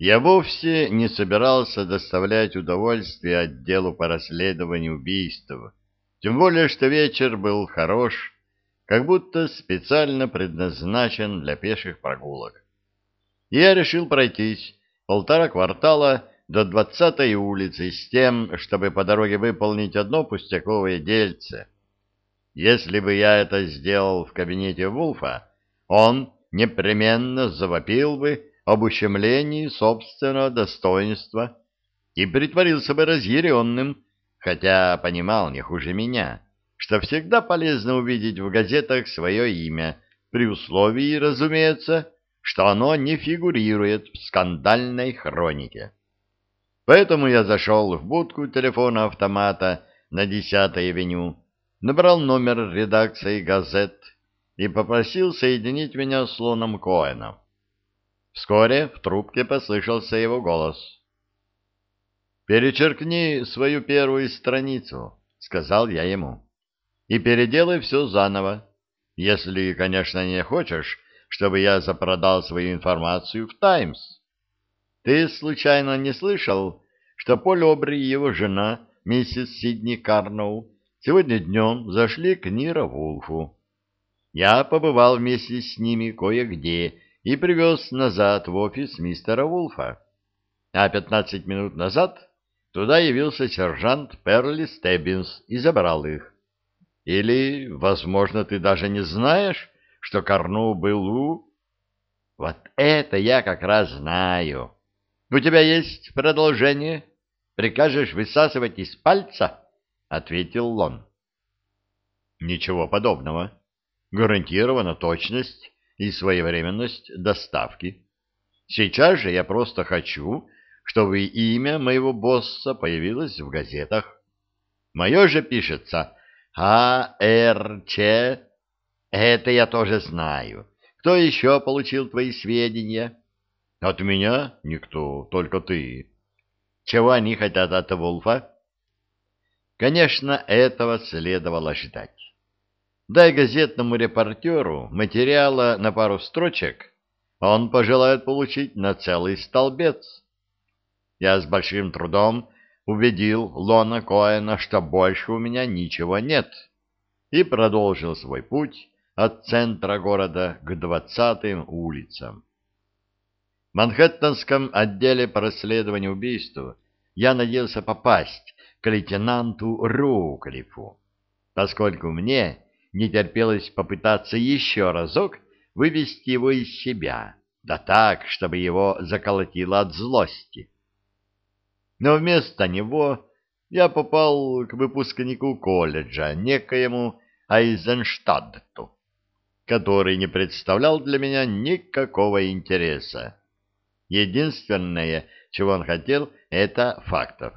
Я вовсе не собирался доставлять удовольствие отделу по расследованию убийств, тем более что вечер был хорош, как будто специально предназначен для пеших прогулок. Я решил пройтись полтора квартала до двадцатой улицы с тем, чтобы по дороге выполнить одно пустяковое дельце. Если бы я это сделал в кабинете Вулфа, он непременно завопил бы об ущемлении собственного достоинства и притворился бы разъяренным, хотя понимал не хуже меня, что всегда полезно увидеть в газетах свое имя, при условии, разумеется, что оно не фигурирует в скандальной хронике. Поэтому я зашел в будку телефона-автомата на 10-й авеню, набрал номер редакции газет и попросил соединить меня с Лоном Коэном. Вскоре в трубке послышался его голос. «Перечеркни свою первую страницу», — сказал я ему, — «и переделай все заново, если, конечно, не хочешь, чтобы я запродал свою информацию в «Таймс». Ты случайно не слышал, что Поль Обри и его жена, миссис Сидни Карноу, сегодня днем зашли к Нира Вулфу? Я побывал вместе с ними кое-где и привез назад в офис мистера Вулфа. А пятнадцать минут назад туда явился сержант Перли Стеббинс и забрал их. Или, возможно, ты даже не знаешь, что Карну был у... Вот это я как раз знаю. У тебя есть продолжение? Прикажешь высасывать из пальца? Ответил Лон. Ничего подобного. Гарантирована точность и своевременность доставки. Сейчас же я просто хочу, чтобы имя моего босса появилось в газетах. Мое же пишется А.Р.Ч. Это я тоже знаю. Кто еще получил твои сведения? От меня никто, только ты. Чего они хотят от Вулфа? Конечно, этого следовало ждать. Дай газетному репортеру материала на пару строчек, он пожелает получить на целый столбец. Я с большим трудом убедил Лона Коэна, что больше у меня ничего нет, и продолжил свой путь от центра города к двадцатым улицам. В Манхэттенском отделе по расследованию убийства я надеялся попасть к лейтенанту Руклифу, поскольку мне не терпелось попытаться еще разок вывести его из себя, да так, чтобы его заколотило от злости. Но вместо него я попал к выпускнику колледжа, некоему Айзенштадту, который не представлял для меня никакого интереса. Единственное, чего он хотел, это фактов.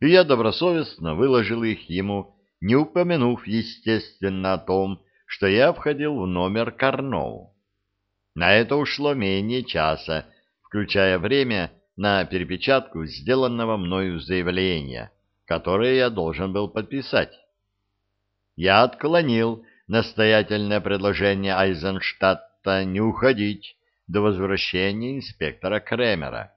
И я добросовестно выложил их ему не упомянув, естественно, о том, что я входил в номер Карноу. На это ушло менее часа, включая время на перепечатку сделанного мною заявления, которое я должен был подписать. Я отклонил настоятельное предложение Айзенштадта не уходить до возвращения инспектора Кремера.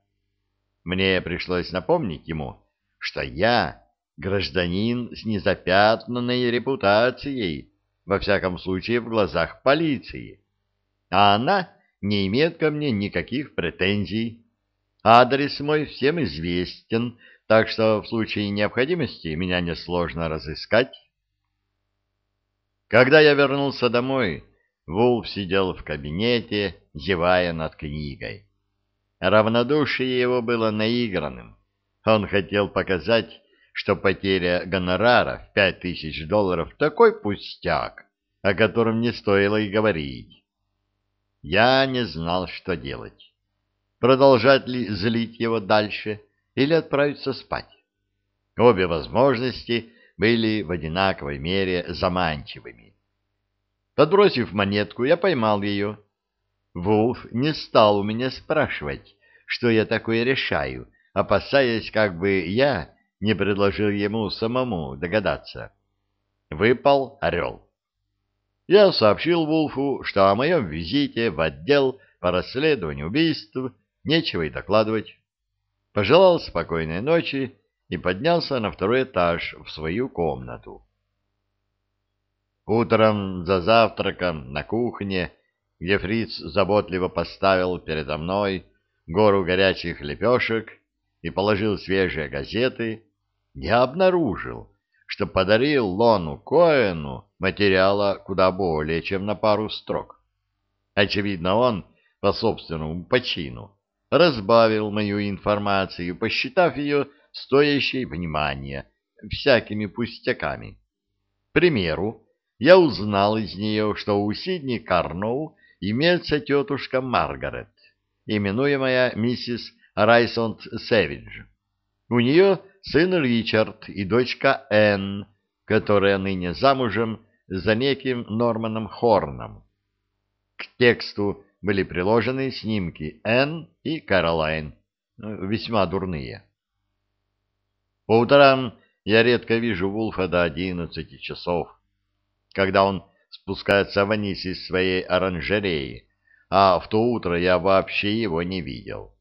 Мне пришлось напомнить ему, что я гражданин с незапятнанной репутацией, во всяком случае в глазах полиции, а она не имеет ко мне никаких претензий. Адрес мой всем известен, так что в случае необходимости меня несложно разыскать. Когда я вернулся домой, Вулф сидел в кабинете, зевая над книгой. Равнодушие его было наигранным. Он хотел показать, что потеря гонорара в пять тысяч долларов такой пустяк, о котором не стоило и говорить. Я не знал, что делать. Продолжать ли злить его дальше или отправиться спать? Обе возможности были в одинаковой мере заманчивыми. Подбросив монетку, я поймал ее. Вулф не стал у меня спрашивать, что я такое решаю, опасаясь, как бы я не предложил ему самому догадаться. Выпал орел. Я сообщил Вулфу, что о моем визите в отдел по расследованию убийств нечего и докладывать. пожелал спокойной ночи и поднялся на второй этаж в свою комнату. Утром за завтраком на кухне, где фриц заботливо поставил передо мной гору горячих лепешек и положил свежие газеты, я обнаружил, что подарил Лону Коэну материала куда более, чем на пару строк. Очевидно, он, по собственному почину, разбавил мою информацию, посчитав ее стоящей внимания всякими пустяками. К примеру, я узнал из нее, что у Сидни Карноу имеется тетушка Маргарет, именуемая миссис Райсонд Сэвидж. У нее сын Ричард и дочка Энн, которая ныне замужем за неким Норманом Хорном. К тексту были приложены снимки Энн и Каролайн, весьма дурные. По утрам я редко вижу Вулфа до одиннадцати часов, когда он спускается вниз из своей оранжереи, а в то утро я вообще его не видел.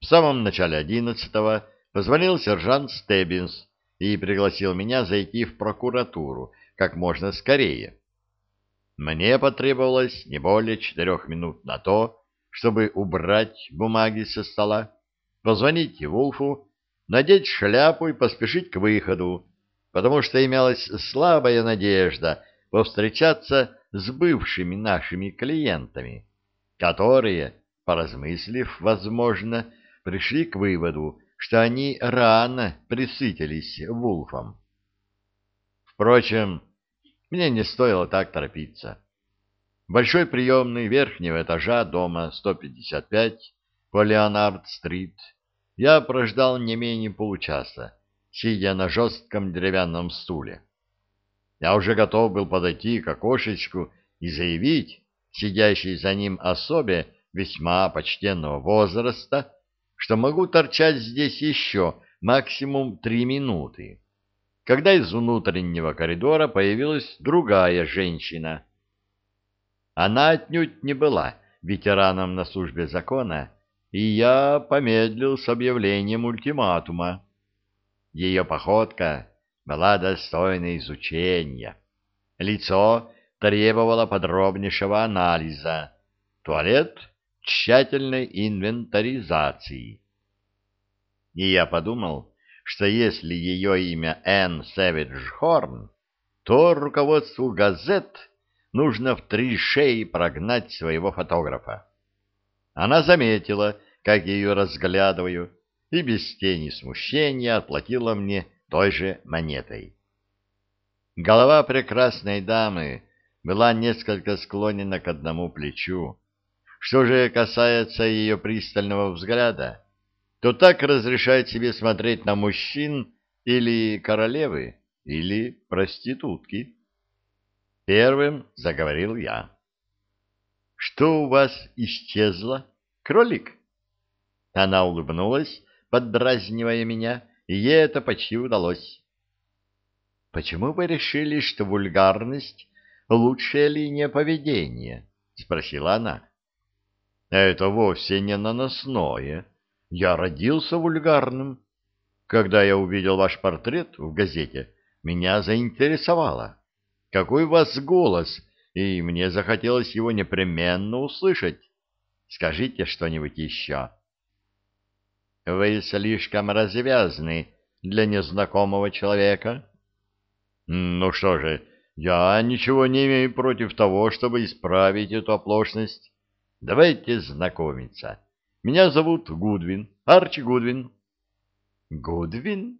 В самом начале одиннадцатого позвонил сержант Стеббинс и пригласил меня зайти в прокуратуру как можно скорее. Мне потребовалось не более четырех минут на то, чтобы убрать бумаги со стола, позвонить Вулфу, надеть шляпу и поспешить к выходу, потому что имелась слабая надежда повстречаться с бывшими нашими клиентами, которые, поразмыслив, возможно, пришли к выводу, что они рано присытились Вулфом. Впрочем, мне не стоило так торопиться. Большой приемный верхнего этажа дома 155 по Леонард-стрит я прождал не менее получаса, сидя на жестком деревянном стуле. Я уже готов был подойти к окошечку и заявить сидящей за ним особе весьма почтенного возраста, что могу торчать здесь еще максимум три минуты когда из внутреннего коридора появилась другая женщина. Она отнюдь не была ветераном на службе закона, и я помедлил с объявлением ультиматума. Ее походка была достойна изучения. Лицо требовало подробнейшего анализа, туалет — тщательной инвентаризации. И я подумал, что если ее имя Энн Сэвидж Хорн, то руководству газет нужно в три шеи прогнать своего фотографа. Она заметила, как я ее разглядываю, и без тени смущения отплатила мне той же монетой. Голова прекрасной дамы была несколько склонена к одному плечу. Что же касается ее пристального взгляда, то так разрешает себе смотреть на мужчин или королевы, или проститутки. Первым заговорил я. «Что у вас исчезло? Кролик?» Она улыбнулась, поддразнивая меня, и ей это почти удалось. «Почему вы решили, что вульгарность — лучшая линия поведения?» — спросила она. «Это вовсе не наносное», я родился вульгарным. Когда я увидел ваш портрет в газете, меня заинтересовало. Какой у вас голос, и мне захотелось его непременно услышать. Скажите что-нибудь еще. Вы слишком развязны для незнакомого человека. Ну что же, я ничего не имею против того, чтобы исправить эту оплошность. Давайте знакомиться. Меня зовут Гудвин, Арчи Гудвин. Гудвин?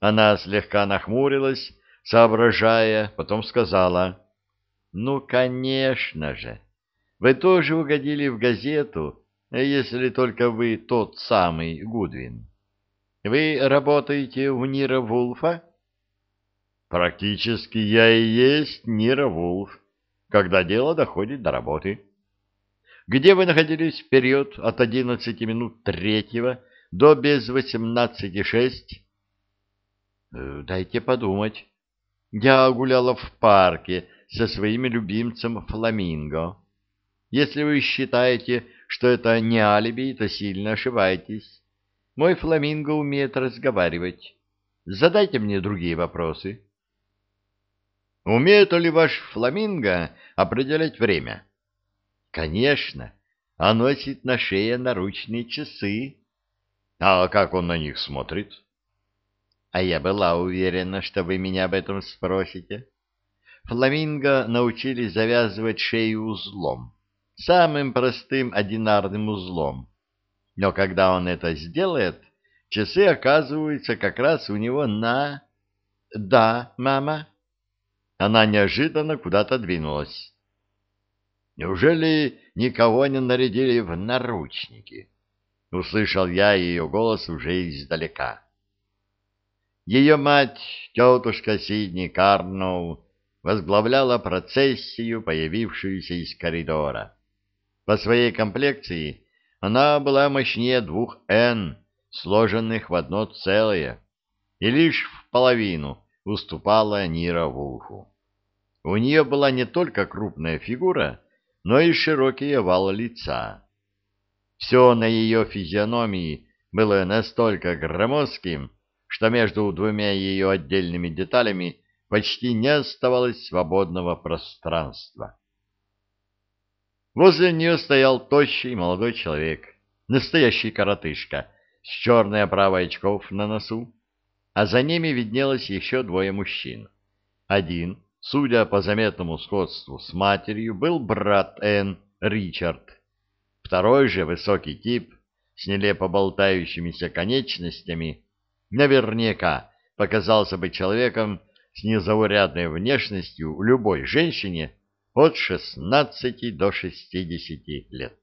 Она слегка нахмурилась, соображая, потом сказала. Ну, конечно же. Вы тоже угодили в газету, если только вы тот самый Гудвин. Вы работаете у Нира Вулфа? Практически я и есть Нира Вулф, когда дело доходит до работы где вы находились в период от 11 минут третьего до без 18.06? Э, дайте подумать. Я гуляла в парке со своими любимцем Фламинго. Если вы считаете, что это не алиби, то сильно ошибаетесь. мой фламинго умеет разговаривать. Задайте мне другие вопросы. Умеет ли ваш фламинго определять время? Конечно, а носит на шее наручные часы. А как он на них смотрит? А я была уверена, что вы меня об этом спросите. Фламинго научились завязывать шею узлом, самым простым одинарным узлом. Но когда он это сделает, часы оказываются как раз у него на... Да, мама. Она неожиданно куда-то двинулась. Неужели никого не нарядили в наручники? Услышал я ее голос уже издалека. Ее мать, тетушка Сидни Карноу, возглавляла процессию, появившуюся из коридора. По своей комплекции она была мощнее двух «Н», сложенных в одно целое, и лишь в половину уступала Нира Вулфу. У нее была не только крупная фигура, но и широкий овал лица. Все на ее физиономии было настолько громоздким, что между двумя ее отдельными деталями почти не оставалось свободного пространства. Возле нее стоял тощий молодой человек, настоящий коротышка, с черной оправой очков на носу, а за ними виднелось еще двое мужчин. Один, судя по заметному сходству с матерью, был брат Энн, Ричард. Второй же высокий тип с нелепо болтающимися конечностями наверняка показался бы человеком с незаурядной внешностью любой женщине от 16 до 60 лет.